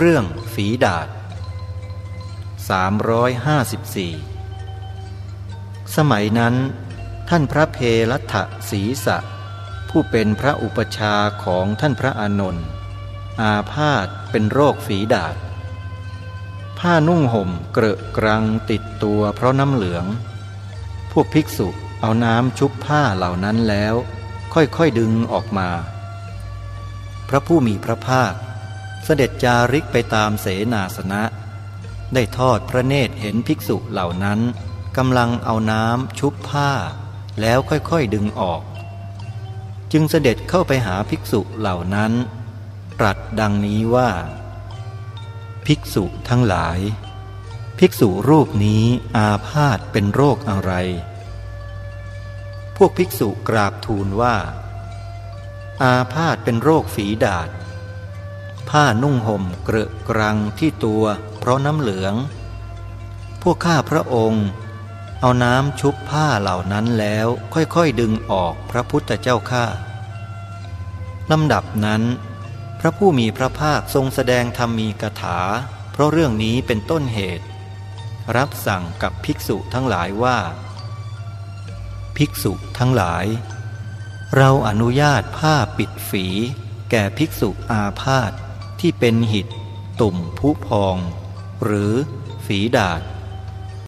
เรื่องฝีดาษ354 สมัยนั้น ท่านพระเพรัตศีสะ ผู้เป็นพระอุปชาของท่านพระอานนท์อาพาธเป็นโรคฝีดาษผ้านุ่งห่มเกรอะกรังติดตัวเพราะน้ำเหลือง พวกภิกษุเอาน้ำชุบผ้าเหล่านั้นแล้ว ค่อยๆดึงออกมา พระผู้มีพระภาค เสด็จจาริกไปตามเสนาสนะ ได้ทอดพระเนตรเห็นภิกษุเหล่านั้นกำลังเอาน้ำชุบผ้า แล้วค่อยๆดึงออก จึงเสด็จเข้าไปหาภิกษุเหล่านั้น ตรัสดังนี้ว่า ภิกษุทั้งหลาย ภิกษุรูปนี้อาพาธเป็นโรคอะไร พวกภิกษุกราบทูลว่า อาพาธเป็นโรคฝีดาษ ผ้านุ่งห่มเกรอะกรังที่ตัวเพราะน้ำเหลือง พวกข้าพระองค์ เอาน้ำชุบผ้าเหล่านั้นแล้วค่อยๆดึงออกพระพุทธเจ้าข้าลำดับนั้น พระผู้มีพระภาคทรงแสดงธรรมีกถา เพราะเรื่องนี้เป็นต้นเหตุ รับสั่งกับภิกษุทั้งหลายว่า ภิกษุทั้งหลาย เราอนุญาตผ้าปิดฝี แก่ภิกษุอาพาธ ที่เป็นหิด ตุ่มผู้พอง หรือฝีดาษ